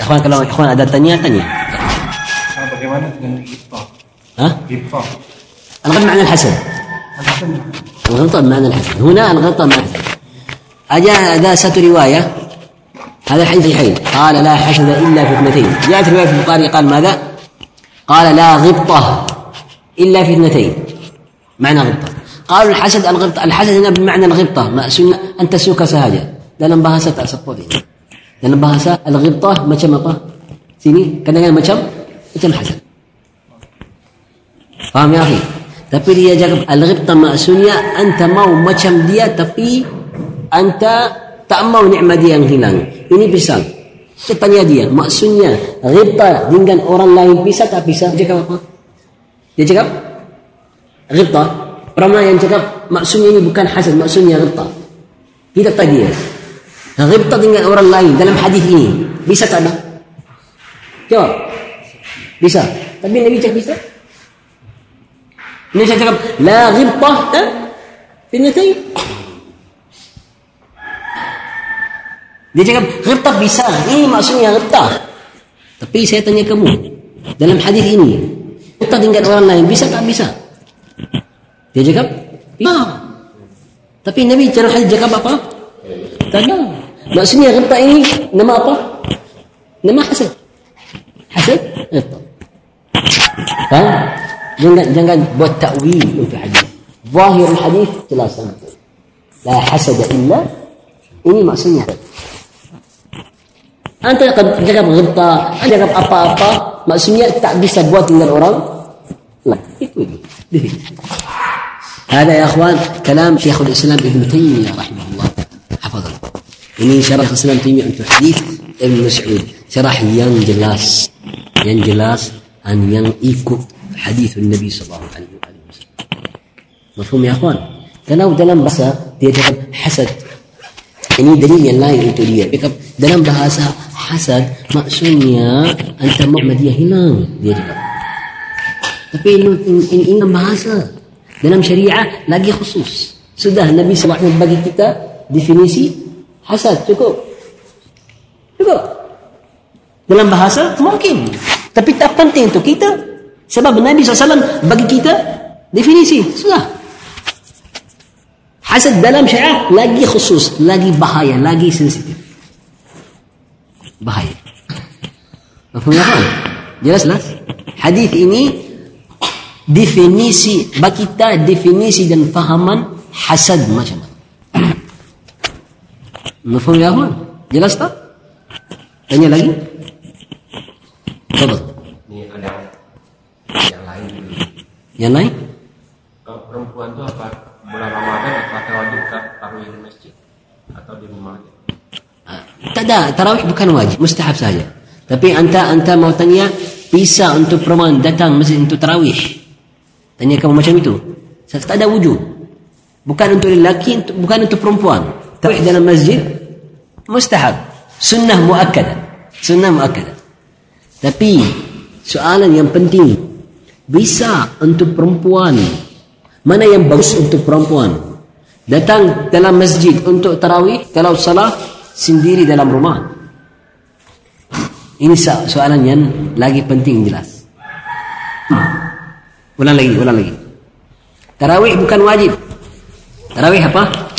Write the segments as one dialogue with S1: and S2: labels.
S1: Ikhwan kalau ikhwan ada tanya tanya.
S2: Bagaimana dengan?
S1: Hah?
S2: Ghibtah.
S1: الغض معنى الحسد الغلطة بمعنى الحسد هنا الغلطة معنى الحسد أجاء هذا ست رواية هذا الحديث صحيحين قال لا حسد إلا في اثنتين جاءت رواية في البخاري قال ماذا؟ قال لا غبطة إلا في اثنتين معنى غبطة قالوا الحسد الغبطة الحسد هنا بمعنى الغبطة ما سنة أنت سوك سهاجة bahasa tak support ini dalam bahasa al-ghibtah macam apa? Sini kadang-kadang macam macam hasad faham ya akhi? Tapi dia cakap al-ghibtah maksudnya anta mau macam dia tapi anta tak mau nikmat dia yang hilang. Ini pisang. Saya tanya dia maksudnya ghibtah dengan orang lain pisah tak pisah? Dia cakap apa? Dia cakap ghibtah Pernah yang cakap maksudnya ini bukan hasad maksudnya ghibtah kita tanya. dia Ghibtah dengan orang lain dalam hadis ini bisa tak ada? Jawab. Bisa. Tapi Nabi cakap bisa. Nabi cakap la ghibtah eh? Finnatain. Dia cakap ghibtah bisa. Ini maksudnya ghibtah. Tapi saya tanya kamu dalam hadis ini ghibtah dengan orang lain bisa tak bisa? Dia cakap bisa. Tapi Nabi hadis cakap apa? Ada Maksudnya ghibtah ini nama apa? Nama hasad. Hasad ghibtah. Faham? Jangan jangan buat takwil untuk hadis. Zahir hadis jelas sangat. La hasad illa ini maksudnya. Anta akan cakap ghibtah, anta cakap apa-apa, maksudnya tak bisa buat dengan orang lain. Itu dia. هذا يا اخوان كلام شيخ الاسلام ابن تيميه رحمه الله حفظه ini syarah Islam Taimiyah untuk hadis Ibn Mas'ud. Syarah yang jelas. Yang jelas dan yang ikut hadis Nabi sallallahu alaihi wasallam. Mafhum ya akhwan? Kalau dalam bahasa dia cakap hasad. Ini dalil yang lain untuk dia. Cakap dalam bahasa hasad maksudnya anta mau dia hilang dia cakap. Tapi ini, ini, ini bahasa. Dalam syariah lagi khusus. Sudah Nabi SAW bagi kita definisi hasad cukup. Cukup. Dalam bahasa mungkin. Tapi tak penting untuk kita. Sebab Nabi SAW bagi kita definisi sudah hasad dalam syariah lagi khusus lagi bahaya lagi sensitif. Bahaya. Mafhum ya kan? Jelas jelas. Hadis ini definisi bagi kita definisi dan fahaman hasad macam mana. Mafhum ya akhwan? Jelas tak? Tanya lagi? Coba.
S3: Ini ada yang lain dulu.
S1: Yang lain?
S3: Kalau perempuan itu apa bulan Ramadan apakah wajib tarawih di masjid atau di rumah aja?
S1: Ah, Tak ada, tarawih bukan wajib, mustahab saja. Tapi anta anta mau tanya bisa untuk perempuan datang masjid untuk tarawih. Tanya kamu macam itu. Tak ada wujud. Bukan untuk lelaki, bukan untuk perempuan. Dalam masjid mustahab. Sunnah muakkadah. Sunnah muakkadah. Tapi soalan yang penting bisa untuk perempuan. Mana yang bagus untuk perempuan? Datang dalam masjid untuk tarawih kalau salah sendiri dalam rumah. Ini so- soalan yang lagi penting jelas. Ulang lagi ulang lagi. Tarawih bukan wajib. Tarawih apa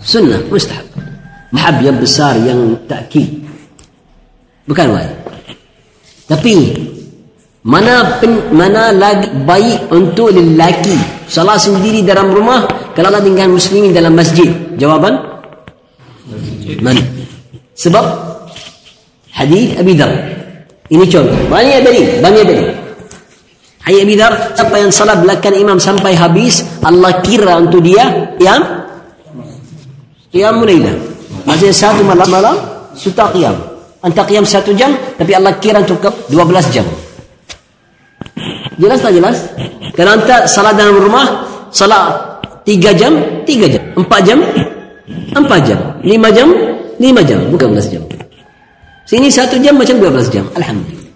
S1: sunnah mustahab. Mahab yang besar yang takkid bukan wajib tapi mana pen, mana lagi baik untuk lelaki salah sendiri dalam rumah kalau dengan muslimin dalam masjid? Jawaban mana sebab hadis Abi Dar. Ini contoh. Banyak dalil banyak dalil Hai Abi Dar siapa yang salat belakang imam sampai habis Allah kira untuk dia yang qiyam mulailah maksudnya satu malam malam suta qiyam. Anta qiyam satu jam tapi Allah kira untuk 12 jam. Jelas tak jelas? Kalau anta salat dalam rumah salat 3 jam 3 jam. 4 jam 4 jam. 5 jam 5 jam. Bukan 12 jam. Sini satu jam macam 12 jam. Alhamdulillah.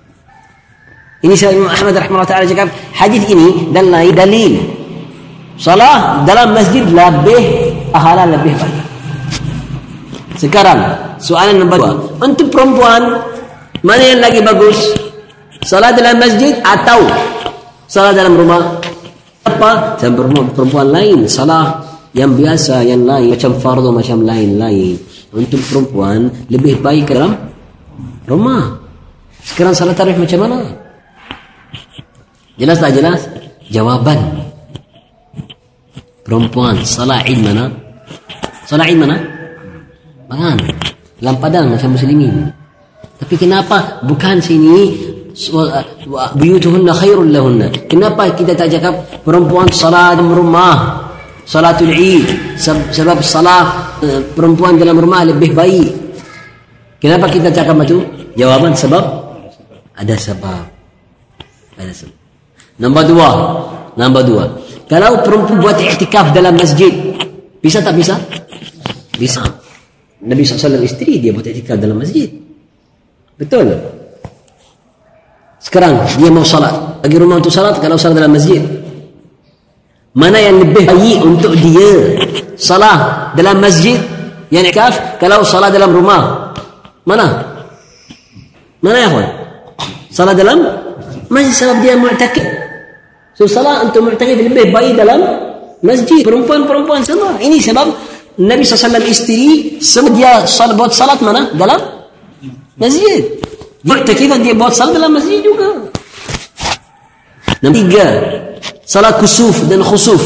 S1: Ini saya Imam Ahmad taala cakap hadis ini dan lain dalil. Salah dalam masjid lebih pahala lebih banyak sekarang soalan nombor dua untuk perempuan Mana yang lagi bagus? Salat dalam masjid atau salat dalam rumah? Apa? Rumah perempuan lain. Salah yang biasa, yang lain. Macam fardu, macam lain-lain. Untuk perempuan, lebih baik dalam rumah. Sekarang salat tarawih macam mana? Jelas tak jelas? Jawaban. Perempuan, salat id mana? Salat id mana? Bangan. Dalam padang macam muslimin. Tapi kenapa bukan sini buyutuhunna khairul lahunna. Kenapa kita tak cakap perempuan salat rumah? Salatul Eid sebab salat eh, perempuan dalam rumah lebih baik. Kenapa kita cakap macam Jawaban sebab ada sebab. Ada sebab. Nombor dua. Nombor dua. Kalau perempuan buat iktikaf dalam masjid, bisa tak bisa? Bisa. Nabi SAW isteri dia buat iktikaf dalam masjid. Betul. Sekarang dia mau salat. Bagi rumah untuk salat kalau salat dalam masjid. Mana yang lebih baik untuk dia? Salat dalam masjid yang ikaf kalau salat dalam rumah. Mana? Mana ya kawan? Salat dalam masjid sebab dia mu'takid. So salat untuk mu'takid lebih baik dalam masjid. Perempuan-perempuan sama. Ini sebab Nabi SAW isteri semua dia salat buat salat mana? Dalam masjid. Mu'takifan dia buat salat dalam masjid juga. Nombor tiga, salat kusuf dan khusuf.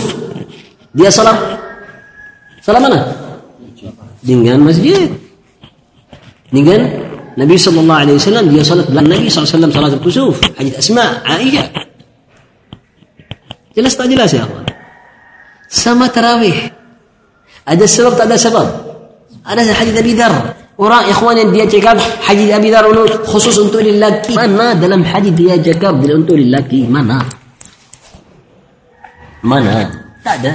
S1: Dia salat salat mana? Dengan masjid. Dengan Nabi sallallahu alaihi wasallam dia salat belakang Nabi sallallahu alaihi wasallam salat kusuf. Hadis Asma, Aisyah. Jelas tak jelas ya? Sama tarawih. Ada sebab tak ada sebab? Ada hadis Nabi Dar. Orang ikhwan yang dia cakap hadis Abi Dar khusus untuk lelaki. Mana dalam hadis dia cakap bila untuk lelaki? Mana? Mana? Tak ada.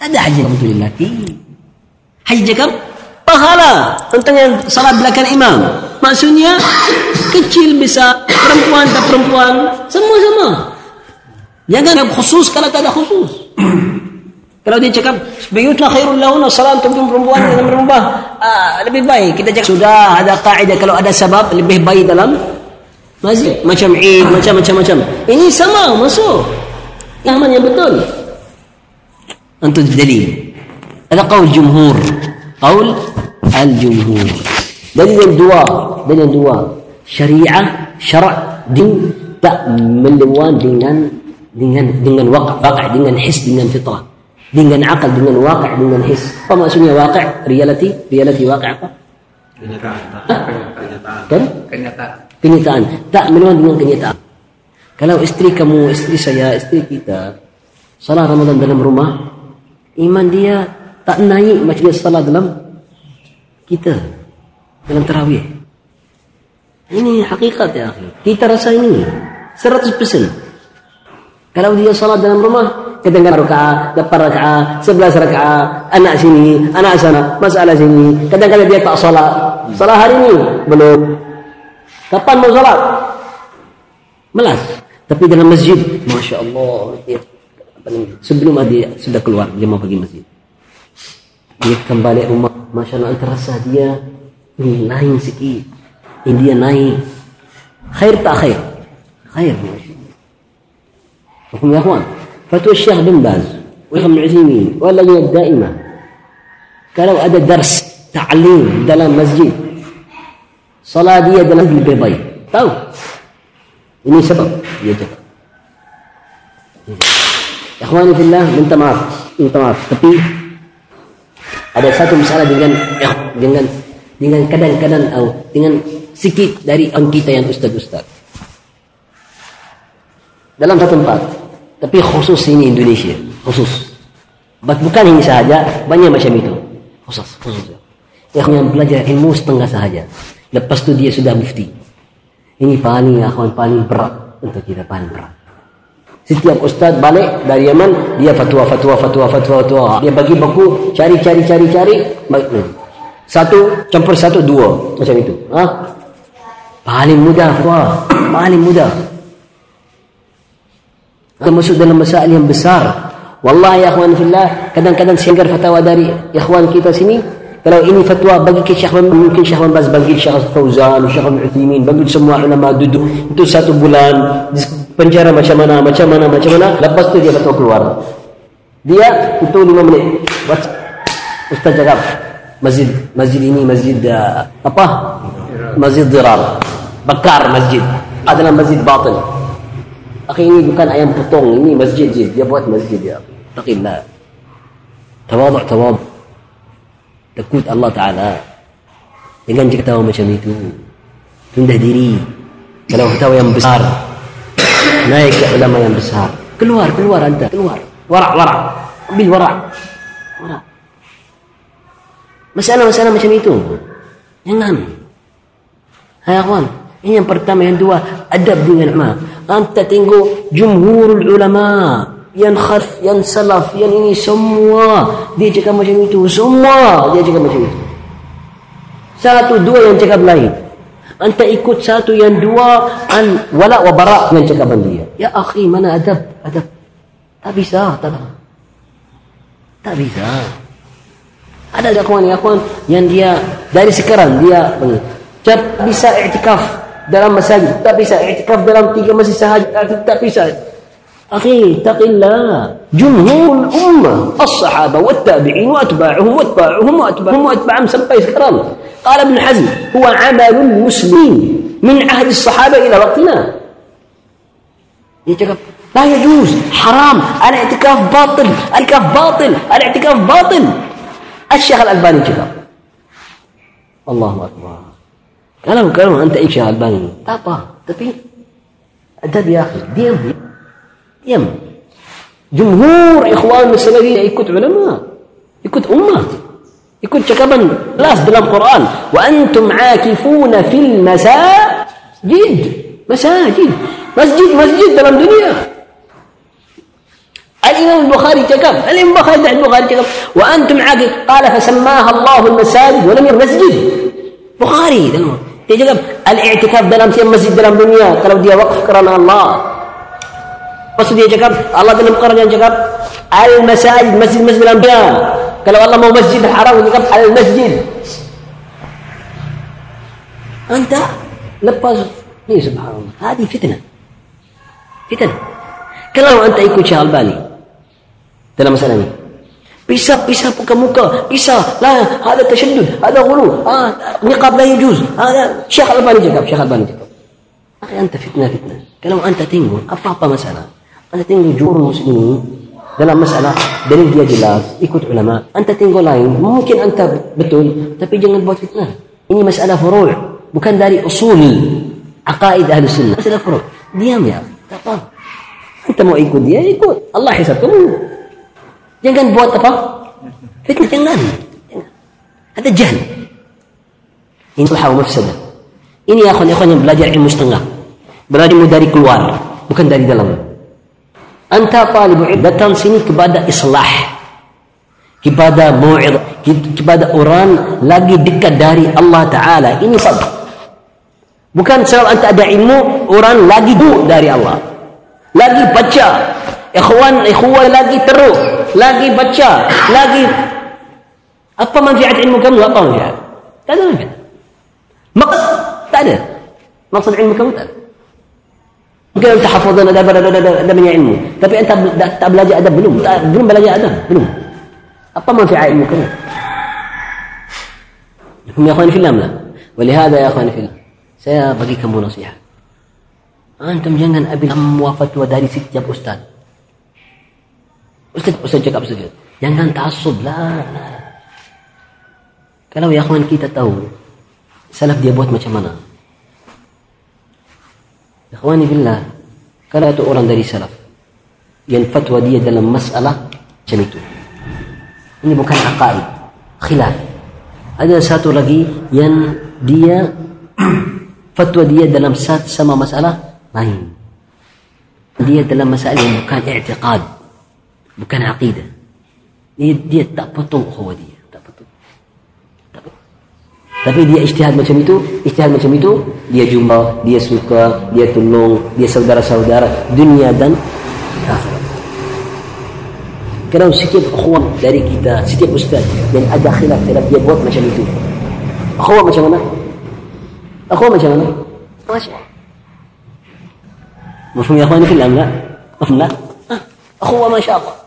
S1: Tak ada hadis untuk lelaki. Hadis cakap pahala tentang yang salat belakang imam. Maksudnya kecil besar, perempuan tak perempuan, semua sama. Jangan khusus kalau tak ada khusus. Kalau dia cakap buyutna khairul lahuna salat untuk perempuan dalam rumah ah, lebih baik kita cakap sudah ada kaidah kalau ada sebab lebih baik dalam masjid macam Eid macam macam macam ini sama masuk mana yang betul untuk dalil ada qaul jumhur qaul al jumhur dalil yang dua dalil yang dua syariah syarak din tak melawan dengan dengan dengan waqi' waqi' dengan his dengan fitrah dengan akal dengan waqi' dengan his. Apa maksudnya waqi' reality? Reality waqi' apa?
S3: Kenyataan. Kenyataan.
S1: kan?
S3: Kenyataan.
S1: kenyataan. Tak melawan dengan kenyataan. Kalau isteri kamu isteri saya isteri kita salat Ramadan dalam rumah iman dia tak naik macam dia salat dalam kita dalam tarawih. Ini hakikat ya kita rasa ini 100% kalau dia salat dalam rumah kadang-kadang rakaat, depan rakaat, sebelas rakaat, anak sini, anak sana, masalah sini. Kadang-kadang dia tak salat. Salat hari ini belum. Kapan mau salat? Melas. Tapi dalam masjid, masya Allah, sebelum dia sudah keluar, dia mau pergi masjid. Dia kembali rumah, masya Allah, terasa dia ini lain sikit. Ini dia naik. Khair tak khair? Khair, masya Allah. Hukum? فتوى الشيخ بن باز وابن عثيمين واللجنة الدائمة قالوا هذا درس تعليم dalam masjid صلاة dia dalam lebih baik tahu ini sebab dia cakap Ikhwani fillah minta maaf minta maaf tapi ada satu masalah dengan dengan dengan kadang-kadang atau dengan sikit dari orang kita yang ustaz-ustaz dalam satu tempat tapi khusus ini Indonesia khusus. Bukan ini sahaja banyak macam itu. Khusus khusus. Yang yang belajar ilmu setengah sahaja. Lepas tu dia sudah mufti. Ini paling akhwan paling berat untuk kita paling berat. Setiap ustaz balik dari Yaman dia fatwa fatwa fatwa fatwa fatwa. Dia bagi buku cari cari cari cari satu campur satu dua. Macam itu. Ha? paling mudah fatwa paling mudah kita masuk dalam masalah yang besar. Wallahi ya akhwan fillah, kadang-kadang singkar fatwa dari ikhwan kita sini, Kalau ini fatwa bagi ke Syekh mungkin Syekh Baz bagi Syekh Fauzan, Syekh Bin Uthaymin, bagi semua ulama duduk itu satu bulan penjara macam mana, macam mana, macam mana. Lepas tu dia fatwa keluar. Dia itu lima menit. Baca. Ustaz cakap masjid masjid ini masjid uh, apa? Masjid dirar. Bakar masjid. Adalah masjid batil. Akhi ini bukan ayam potong, ini masjid dia buat masjid dia. Taqillah. Tawaduk, tawaduk. takut Allah Ta'ala. Jangan tahu macam itu rendah diri. Kalau tahu yang besar naik ke ulama yang besar. Keluar keluar anda keluar. Warak warak. Ambil warak. Warak. Masalah-masalah macam itu. Jangan. Hai akhwan ini yang pertama yang dua adab dengan ulama anta tengok jumhurul ulama yang khas, yang salaf, yang ini semua dia cakap macam itu. Semua dia cakap macam itu. Satu dua yang cakap lain. Anta ikut satu yang dua an wala wa yang cakap dia. Ya akhi mana adab? Adab. Tak bisa, tak. Tak bisa. Ada kawan ya kawan yang dia dari sekarang dia tak bisa i'tikaf dalam masjid, tak bisa i'tikaf dalam tiga masjid sahaja, tak bisa. أخي اتق الله جمهور الأمة الصحابة والتابعين وأتباعهم وأتباعهم وأتباعهم وأتباعهم سمى سكران قال ابن حزم هو عمل المسلمين من عهد الصحابة إلى وقتنا لا يجوز حرام الاعتكاف باطل الاعتكاف باطل الاعتكاف باطل الشيخ الألباني كذا الله أكبر كلام كلام أنت إيش يا ألباني؟ طاطا تبي؟ أدب يا أخي ديم ديم جمهور إخوان المسلمين يكون علماء يكون أمة يكون شكبا. لاس dalam قرآن. وأنتم عاكفون في المساجد. مساجد. مسجد مسجد dalam دنيا. الإمام البخاري cakap الإمام البخاري البخاري cakap وأنتم عاكف قال فسماها الله المساجد ولم يكن مسجد بخاري dalam cakap al-i'tikaf dalam siang masjid dalam dunia kalau dia wakaf kerana Allah Lepas dia cakap, Allah dalam Quran yang cakap, Al-Masajid, masjid-masjid Anbiya. Kalau Allah mau masjid haram, dia cakap Al-Masjid. Anta lepas, ni subhanallah, hadi fitnah. Fitnah. Kalau anta ikut Syekh Albani dalam masalah ini, pisah pisah muka muka pisah lah ada tashaddud ada ghulu ah niqab la yujuz ada Syekh Albani cakap Syekh Albani cakap anta fitnah fitnah kalau anta tengok apa-apa masalah Anda tengok jurus ini dalam masalah dalil dia jelas, ikut ulama. Anta tengok lain, mungkin anta betul, tapi jangan buat fitnah. Ini masalah furu' bukan dari usul aqaid ahli sunnah. Masalah furu'. Diam ya, tak apa. Anta mau ikut dia, ikut. Allah hisab kamu. Jangan buat apa? Fitnah jangan. Ada jahl. Ini sulha mafsadah. Ini ya akhwan yang belajar ilmu setengah. Berada dari keluar, bukan dari dalam. Anta talibul datang sini kepada islah. Kepada mu'id, kepada orang lagi dekat dari Allah Ta'ala. Ini sabab. Bukan sebab anta ada ilmu, orang lagi du dari Allah. Lagi baca. Ikhwan, ikhwan lagi teruk. Lagi baca. Lagi. Apa manfaat ilmu kamu? Apa manfaat? Tak ada manfaat. Maksud? Tak ada. Maksud ilmu kamu tak ada. Mungkin anda hafazan ada ada ada ada ada banyak ilmu. Tapi anda tak belajar adab belum. Tak, belum belajar adab belum. Apa manfaat ilmu kamu? هم يا اخواني في الله لا ولهذا يا اخواني في الله saya bagi kamu nasihat antum jangan ambil semua fatwa dari setiap ustaz ustaz ustaz cakap saja jangan taasub lah kalau ya akhwan kita tahu salaf dia buat macam mana Ikhwani billah, kalau itu orang dari salaf yang fatwa dia dalam masalah macam itu. Ini bukan aqaid, khilaf. Ada satu lagi yang dia fatwa dia dalam sama masalah lain. Dia dalam masalah yang bukan i'tiqad, bukan aqidah. Dia, dia tak potong ukhuwah dia. Tapi dia ijtihad macam itu, ijtihad macam itu, dia jumpa, dia suka, dia tolong, dia saudara-saudara, dunia dan akhirat. Kalau sikit ukhuwah dari kita, setiap ustaz yang ada khilaf dalam dia buat macam itu. Ukhuwah macam mana? Ukhuwah macam mana? Masya Allah. Ya akhwani fillah enggak? Mafhum enggak? Ah, Ukhuwah Masya Allah.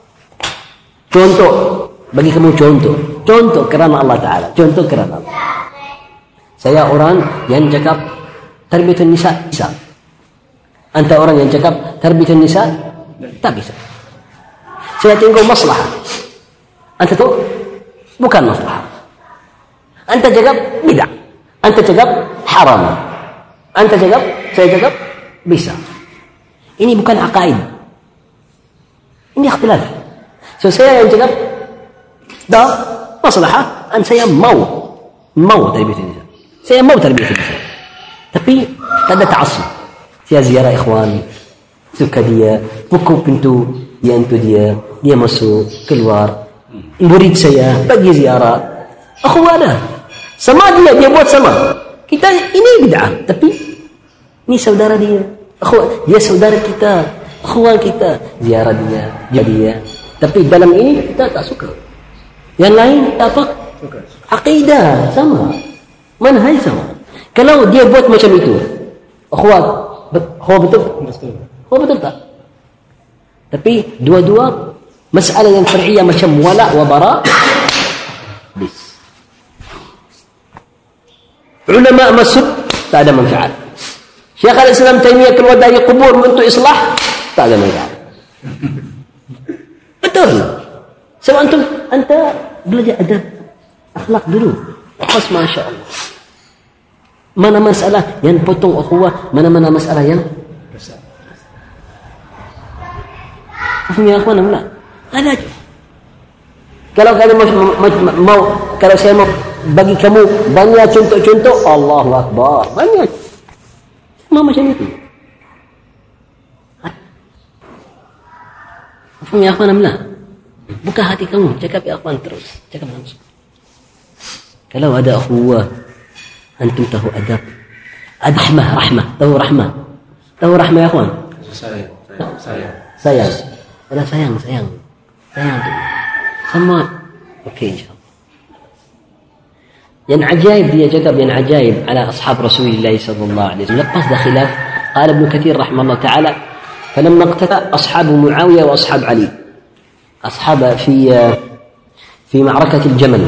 S1: Contoh, bagi kamu contoh. Contoh kerana Allah Ta'ala. Contoh kerana Allah. Saya orang yang cakap tarbiyatun nisa bisa. Anta orang yang cakap tarbiyatun nisa tak bisa. Saya tengok masalah. Anta tu bukan masalah. Anta cakap bid'ah. Anta cakap haram. Anta cakap, saya cakap bisa. Ini bukan akaid. Ini ikhtilaf. فسيا ينتقل دا مصلحة أن سيا مو تربية النساء سيا تربية النساء تقي تدا تعصب. فيها زيارة إخوان سكادية ديا بكو بنتو يا أنتو ديا يا مسو كلوار. بريد سيا بقي زيارة. أخوانا سما ديا ديا بوات سما. كتا إني بدعة. تبي؟ ني سودارة ديا. أخوان يا سودارة كتا أخوان كتا زيارة ديا جديا Tapi dalam ini kita tak suka. Yang lain tak apa? Aqidah sama. Manhaj sama. Kalau dia buat macam itu, akhwat, akhwat betul?
S2: Betul.
S1: Akhwat betul tak? Tapi dua-dua masalah yang far'iyah macam wala wa bara bis. Ulama masuk tak ada manfaat. Syekh al-Islam Taimiyah keluar dari kubur untuk islah tak ada manfaat. Betul. Sebab antum anta belajar adab akhlak dulu. Pas masya Allah. Mana masalah yang potong ukhuwah, mana-mana masalah yang Faham ya akhwan enggak? Ada aja. Kalau kalian mau, mau, kalau saya mau bagi kamu banyak contoh-contoh Allahu Akbar. Banyak. Semua macam itu. Faham ya akhwan enggak? Buka hati kamu, cakap ya akhwan terus. Cakap langsung. Kalau ada ukhuwah, antum tahu adab. Ada rahmah, rahmah. Tahu rahmah. Tahu rahmah ya akhwan?
S3: Saya, saya, saya.
S1: sayang ada sayang sayang sayang tu sama okey insyaallah yang ajaib dia cakap yang ajaib ala ashab Rasulullah sallallahu alaihi wasallam lepas dah khilaf قال ابن كثير رحمه الله تعالى فلما اقتتل أصحاب معاوية وأصحاب علي أصحاب في في معركة الجمل.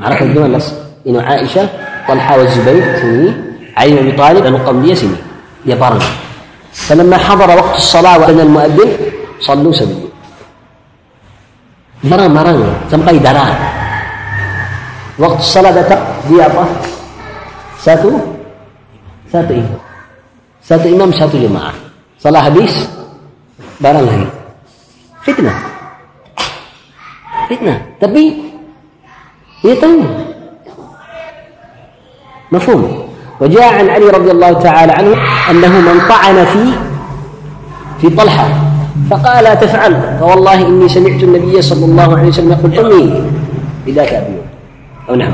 S1: معركة الجمل إنه عائشة طلحة والزبير سني. علي بن أبي طالب القومية سني. يا بارن فلما حضر وقت الصلاة وأذن المؤذن صلوا سبيل marang-marang sampai darah waktu salat datang dia apa imam satu imam satu jemaah salat habis barang lagi fitnah fitnah tapi dia tahu مفهوم وجاء عن علي رضي الله تعالى عنه أنه من طعن في في طلحة فقال لا تفعل فوالله إني سمعت النبي صلى الله عليه وسلم يقول أمي بذاك أبي أو نعم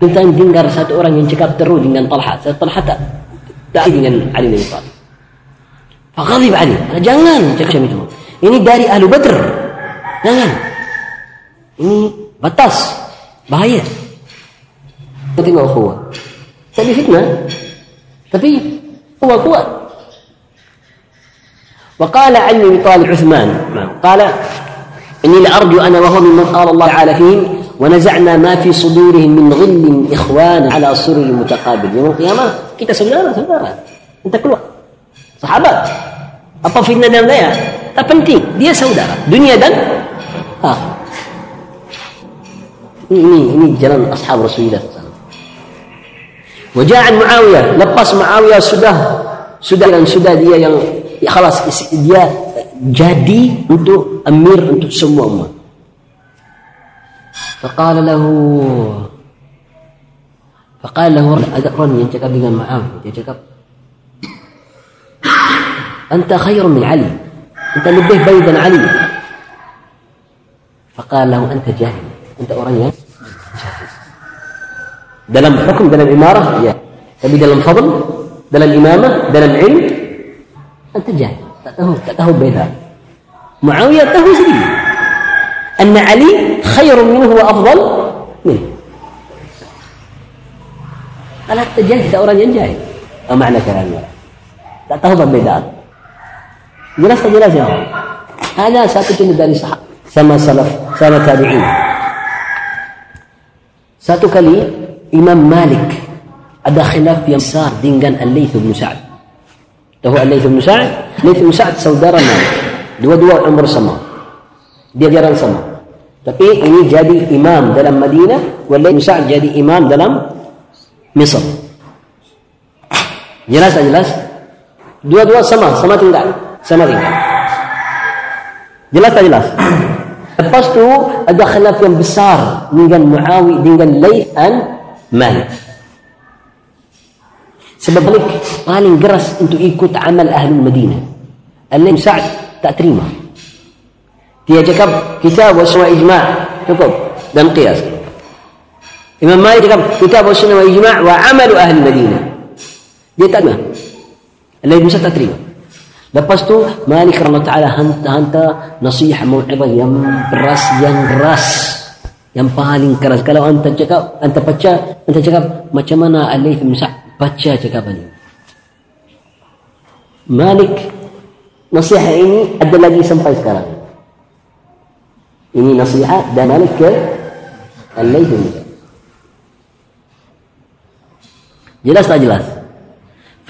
S1: Kita dengar satu orang yang cakap terus dengan Talha. Talha tak tak dengan Ali bin Thalib. فغضب عليه قال جنان تخشى منهم إني داري أهل بدر. جنان. إني بطاس. بهاية. تتنى أخوة؟ تبي فتنة؟ تبي؟ هو كوات وقال علي بن عثمان. قال إني لأرجو أنا وهو ممن قال الله تعالى فيهم ونزعنا ما في صدورهم من غل اخوانا على سرر المتقابل يوم القيامة. كنت سنارة سنارة أنت كل وقت Sahabat. Apa fitnah dan daya? Tak penting. Dia saudara. Dunia dan ah Ini, ini, jalan ashab Rasulullah wajah Muawiyah lepas Muawiyah sudah sudah dan sudah dia yang ya khalas dia jadi untuk amir untuk semua umat. Faqala lahu Faqala yang cakap dengan Muawiyah dia cakap أنت خير من علي. أنت اللي بيضا علي. فقال له أنت جاهل. أنت أرنيا دلم حكم دلم إمارة يا. تبي دلم فضل دلم إمامة دلم علم أنت جاهل. تأتهو تأتهو معاوية تأتهو سبيل أن علي خير منه وأفضل منه. قال أنت جاهل أرنيا جاهل. أو معنى كلامي؟ لا تهضم بذلك Jelas tak jelas ya? Ada satu contoh dari sahab sama salaf sama tabi'in. Satu kali Imam Malik ada khilaf yang besar dengan Al-Layth bin Sa'ad. Tahu Al-Layth bin Sa'ad? Al-Layth bin Sa'ad saudara Malik. Dua-dua umur sama. Dia jalan sama. Tapi ini jadi imam dalam Madinah, Al-Layth bin Sa'ad jadi imam dalam Misr. Jelas tak jelas? Dua-dua sama, sama tinggal. Sama tinggal. Jelas tak jelas? Lepas tu ada khilaf yang besar dengan Muawi dengan Layth and Malik. Sebab Malik paling keras untuk ikut amal ahli Madinah. Al-Layth Sa'ad tak terima. Dia cakap kita buat semua ijma' cukup dan qiyas. Imam Malik cakap kita buat semua ijma' wa amalu ahli Madinah. Dia tak terima. Al-Layth Sa'ad tak terima. Lepas tu Malik Allah Ta'ala hantar, hantar nasihat mu'ibah yang beras, yang keras. Yang paling keras. Kalau anda cakap, anda baca, anda cakap macam mana Alayh bin Sa'ad baca cakapan ini. Malik nasihat ini ada lagi sampai sekarang. Ini nasihat dan Malik ke Alayh bin Sa'ad. Jelas tak jelas?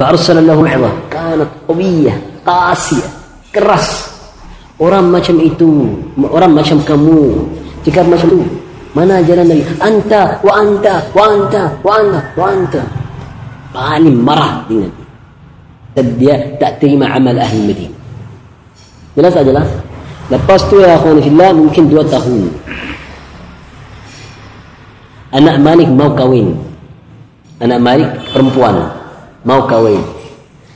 S1: فأرسل له عظة كانت قوية kasih keras. Orang macam itu, orang macam kamu, jika macam itu, mana jalan dari Anta, wa anta, wa anta, wa anta, wa anta. Paling marah dengan dia. Dia tak terima amal ahli Madinah. Jelas aja lah Lepas tu ya akhwan fillah mungkin dua tahun. Anak Malik mau kawin. Anak Malik perempuan mau kawin.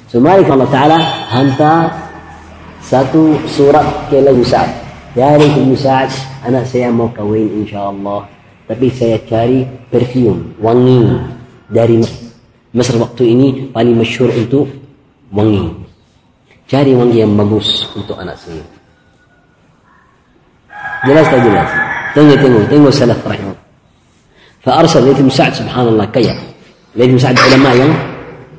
S1: So mari Allah Ta'ala hantar satu surat ke Lagu Sa'ad. Dari Lagu Sa'ad, anak saya mau kahwin insyaAllah. Tapi saya cari perfume, wangi dari Mesir waktu ini paling masyhur untuk wangi. Cari wangi yang bagus untuk anak saya. Jelas tak jelas? Tengok, tengok, tengok salaf rahimah. ليث بن سعد سبحان الله كيا ليث بن سعد علماء yang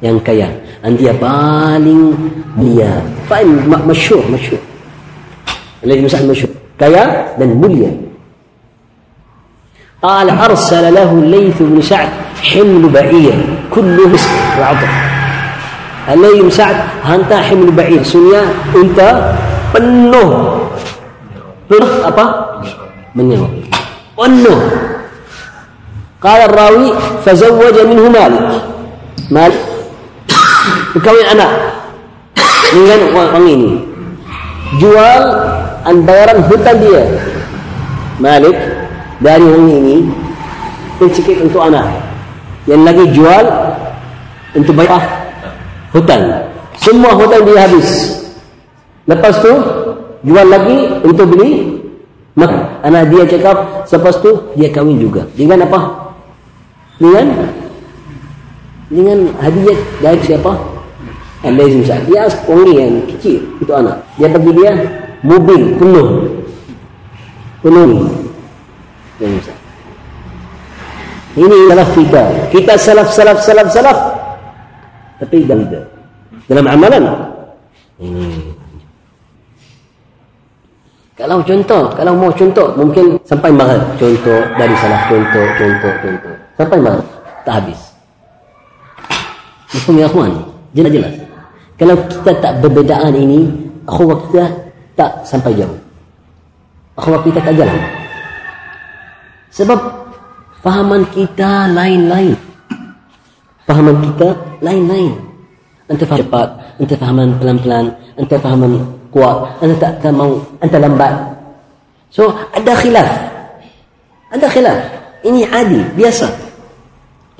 S1: yang kaya عندي بالين ليا فاين؟ مشهور مشهور. الذي مسح مشهور. كيا؟ بن مليا قال أرسل له الليث بن سعد حمل بعير. كله مسك وعطف الليث بن سعد هانتا حمل بعير. سنيا انت؟ penuh penuh apa menyewa penuh قال الراوي فزوج منه مالك. مالك. Berkahwin anak. Dengan orang ini jual dan bayaran hutang dia. Malik dari orang ini sedikit untuk anak. Yang lagi jual untuk bayar hutang. Semua hutang dia habis. Lepas tu jual lagi untuk beli anak dia cakap selepas tu dia kahwin juga. Dengan apa? Dengan? Dengan hadiah dari siapa Al-Lazim Sa'ad. Dia wangi yang kecil untuk anak. Dia bagi dia mobil penuh. Penuh Sa'ad. Ini salaf kita. Kita salaf, salaf, salaf, salaf. Tapi dalam dalam amalan. Ini. Kalau contoh, kalau mau contoh, mungkin sampai mahal. Contoh dari salaf, contoh, contoh, contoh. Sampai mahal. Tak habis. Mufum ya. Jelas-jelas. Kalau kita tak berbedaan ini, akhwah kita tak sampai jauh. Akhwah kita tak jalan. Sebab fahaman kita lain-lain. Fahaman kita lain-lain. Anta faham cepat, anta fahaman pelan-pelan, anta fahaman kuat, anta tak, tak mau, anta lambat. So, ada khilaf. Ada khilaf. Ini adil, biasa.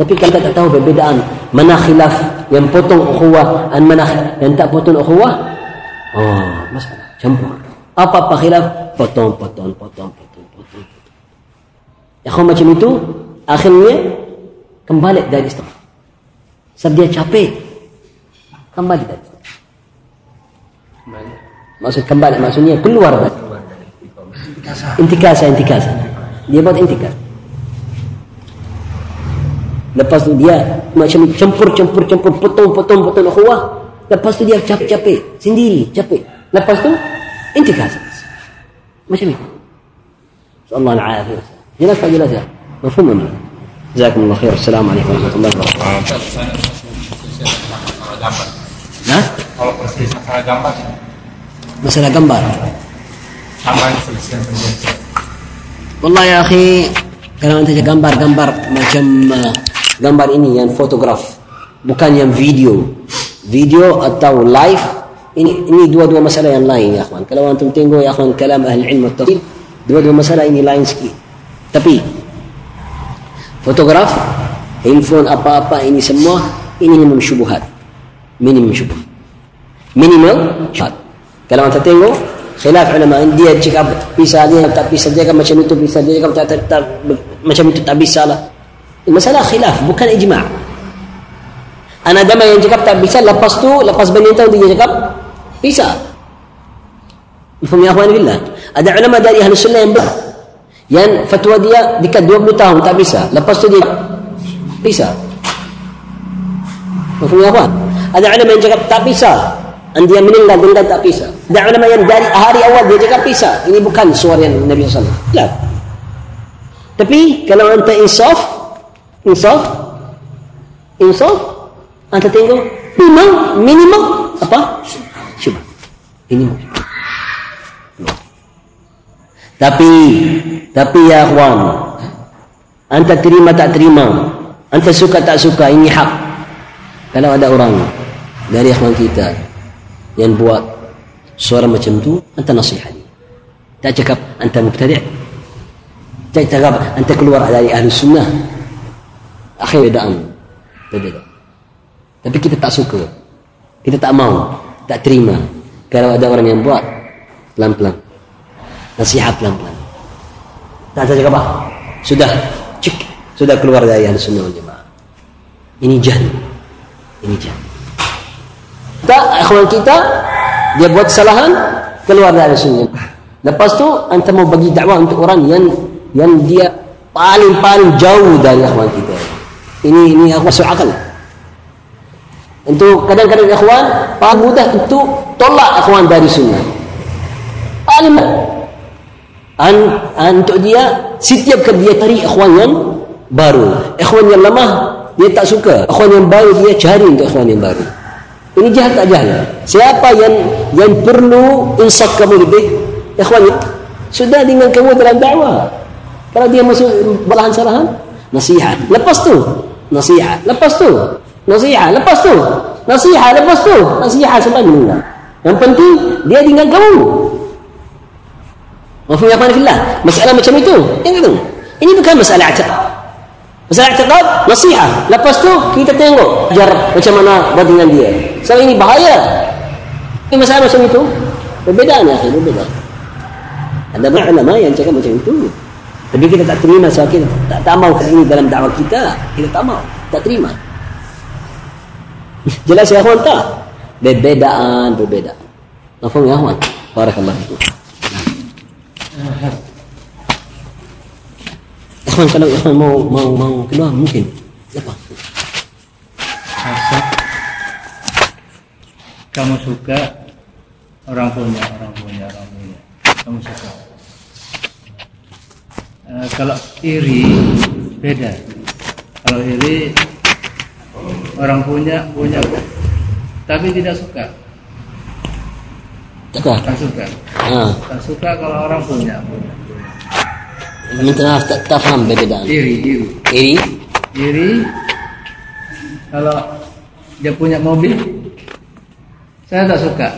S1: Tapi kalau tak tahu perbezaan mana khilaf yang potong ukhuwah dan mana yang tak potong ukhuwah, oh, masalah campur. Apa-apa khilaf potong, potong, potong, potong, potong. Ya kalau macam itu, akhirnya kembali dari istighfar. Sebab dia capek, kembali dari istighfar. Maksud kembali maksudnya keluar Intikasa, intikasa. Dia buat intikas. Lepas tu dia macam campur, campur, campur, potong, potong, potong ukhuwah. Lepas tu dia capek, capek. Sendiri, capek. Lepas tu, intikasa. Macam itu. Allah al-afiyah. Jelas tak jelas ya? Mafhum ni. Jazakumullah khair. Assalamualaikum warahmatullahi wabarakatuh. Nah,
S2: Kalau persis masalah gambar
S1: masalah gambar.
S2: sama penjelasan.
S1: Wallah ya akhi, kalau cakap gambar-gambar macam uh, gambar ini yang fotograf, bukan yang video. Video atau live, ini ini dua-dua masalah yang lain ya akhwan. Kalau antum tengok ya akhwan kalam ahli ilmu tafsir, dua-dua masalah ini lain sikit. Tapi fotograf, handphone apa-apa ini semua ini minimum syubhat. Minimum syubhat. Minimal syubhat. Kalau anda tengok khilaf ulama dia cakap bisa dia tak bisa dia cakap macam itu bisa dia tak, tak, tak, macam itu tak bisa lah masalah khilaf bukan ijma' anak dama yang cakap tak bisa lepas tu lepas benda tu dia cakap bisa Faham ya akhwan billah ada ulama dari ahli sunnah yang ber yang fatwa dia dekat 20 tahun tak bisa lepas tu dia bisa Faham ya akhwan ada ulama yang cakap tak bisa dan dia meninggal dengan tak bisa. Ada ulama yang dari hari awal dia cakap bisa. Ini bukan suara yang Nabi SAW. La. Tapi kalau anda insaf, insaf, insaf, anda tengok minimal, minimal apa? Syubah. Minimal. Tapi, tapi ya akhwan, anda terima tak terima, anda suka tak suka, ini hak. Kalau ada orang dari akhwan kita yang buat suara macam tu anta nasihat tak cakap anta mubtadi' tak cakap anta keluar dari ahli sunnah akhir bedaan berbeza tapi kita tak suka. Kita tak mau. Tak terima. Kalau ada orang yang buat pelan-pelan. Nasihat pelan-pelan. Tak ada cakap apa? Sudah. Cik. Sudah keluar dari ahli sunnah wal ini jahl ini jahl kita akhwan kita dia buat kesalahan keluar dari sunnah. Lepas tu anda mau bagi dakwah untuk orang yang yang dia paling paling jauh dari akhwan kita ini ini akhwan masuk akal untuk kadang-kadang akhwan paling mudah untuk tolak akhwan dari sunnah paling An, untuk dia setiap kali dia cari akhwan yang baru akhwan yang lemah dia tak suka akhwan yang baru dia cari untuk akhwan yang baru ini jahat tak jahat? Siapa yang yang perlu insaf kamu lebih? Ikhwan, sudah dengan kamu dalam dakwah. Kalau dia masuk balahan salahan, nasihat. Lepas tu, nasihat. Lepas tu, nasihat. Lepas tu, nasihat. Lepas tu, nasihat sampai meninggal. Yang penting dia dengan kamu. Maafkan ya fillah. Masalah macam itu. Yang itu. Ini bukan masalah acak. Masalah i'tiqad, nasihat. Lepas tu kita tengok jar macam mana buat dengan dia. Sebab ini bahaya. Ini masalah macam itu. Berbeza ni akhir, berbeza. Ada ulama yang cakap macam itu. Tapi kita tak terima sebab kita tak, tak mau ini dalam dakwah kita. Kita tak mau. Tak terima. Jelas ya akhwan tak? Berbedaan, berbeda. Nafum ya akhwan? Barakallah itu. Ikhwan kalau ikhwan mau mau mau keluar mungkin. Apa?
S4: Kamu suka orang punya, orang punya, orang punya. Kamu suka. Eh, kalau iri beda. Kalau iri orang punya punya tapi tidak suka.
S1: Suka.
S4: Tak suka.
S1: Ha.
S4: Tak suka kalau orang punya. punya.
S1: Minta maaf tak, tak faham perbedaan.
S4: Iri, iri.
S1: Iri?
S4: Iri kalau dia punya mobil saya tak suka.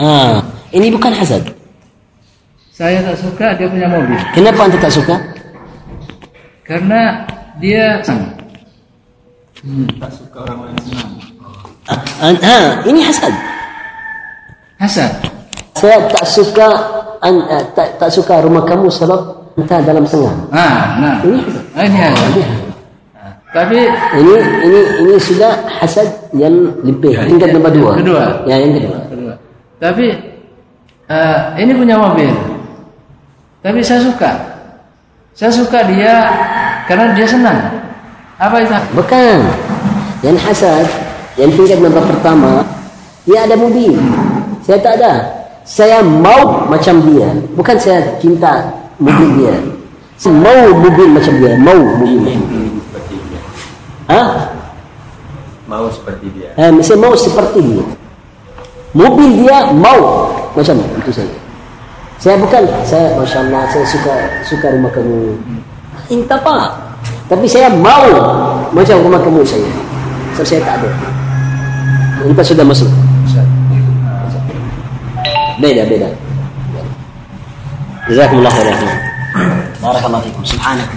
S1: Ha. Ini bukan hasad.
S4: Saya tak suka dia punya mobil.
S1: Kenapa anda tak suka?
S4: Karena dia senang.
S2: Tak suka orang lain senang.
S1: Ha, ha. ini hasad.
S4: Hasad.
S1: Saya tak suka an, uh, tak, tak suka rumah kamu sebab entah dalam sengang.
S4: Ah, nah.
S1: Ini hasad.
S4: Ah, ini hasad. Ah, Tapi
S1: Ini ini ini sudah hasad yang lebih tingkat nombor dua.
S4: kedua.
S1: Ya yang kedua.
S4: kedua. Tapi "Eh, ini punya mobil, tapi saya suka. Saya suka dia karena dia senang. Apa itu?
S1: Bukan. Yang hasad, yang tingkat nombor pertama, dia ada mobil. Saya tak ada. Saya mau macam dia. Bukan saya cinta mobil dia. Saya mau mobil macam dia. Mau mobil Hah?
S3: mau seperti dia
S1: Eh, saya mau seperti dia. Mobil dia mau macam itu saja. Saya bukan, saya masya Allah, saya suka suka rumah kamu. Inta pak. Tapi saya mau macam rumah kamu saya. So, saya tak ada. Inta sudah masuk. Beda, beda. Jazakumullah khairan. Barakallahu fikum. Subhanak.